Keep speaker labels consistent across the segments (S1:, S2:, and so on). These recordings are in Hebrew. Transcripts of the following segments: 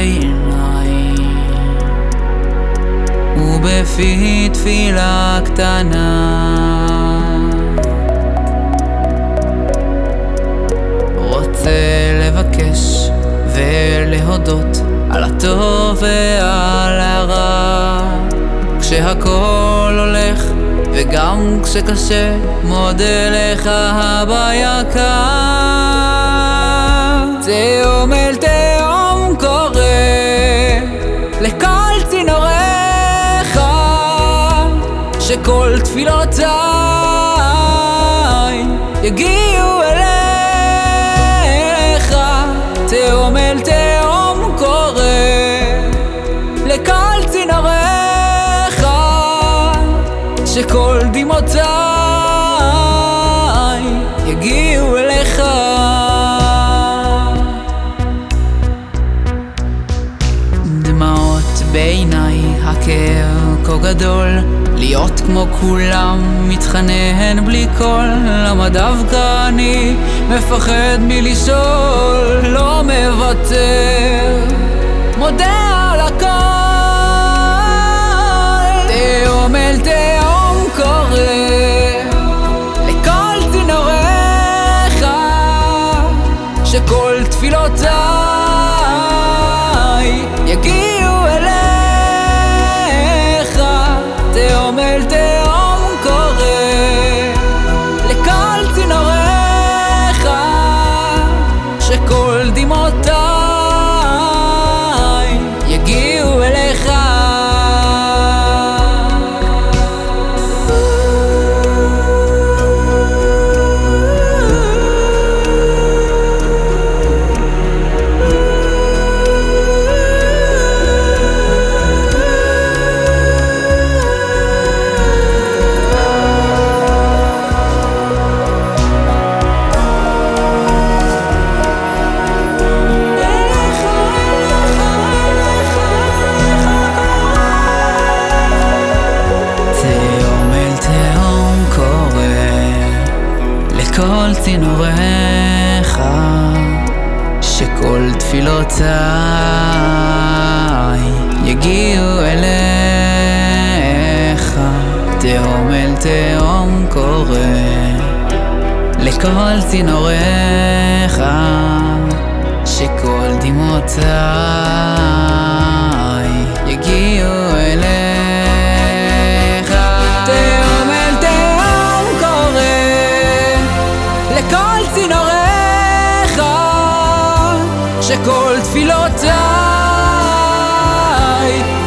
S1: עיניי ובפי תפילה קטנה. רוצה לבקש ולהודות על הטוב ועל הרע. כשהכל הולך וגם כשקשה מודה לך הבעיה כאן לכל צינוריך שכל תפילותיי יגיעו אליך. תהום אל תהום קורא לכל צינוריך שכל דמעותיי בעיניי, הכאב כה גדול. להיות כמו כולם, מתחנן בלי קול. למה דווקא אני מפחד מלשאול, לא מוותר. מודה על הכל. תהום אל תהום צינוריך שכל תפילותיי יגיעו אליך. תהום אל תהום קורא לכל צינוריך שכל דמעותיי שכל תפילותיי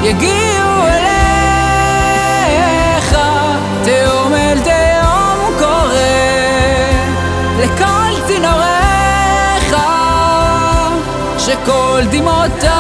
S1: יגיעו אליך. תהום אל תהום קורא לכל צינוריך שכל דמעותיי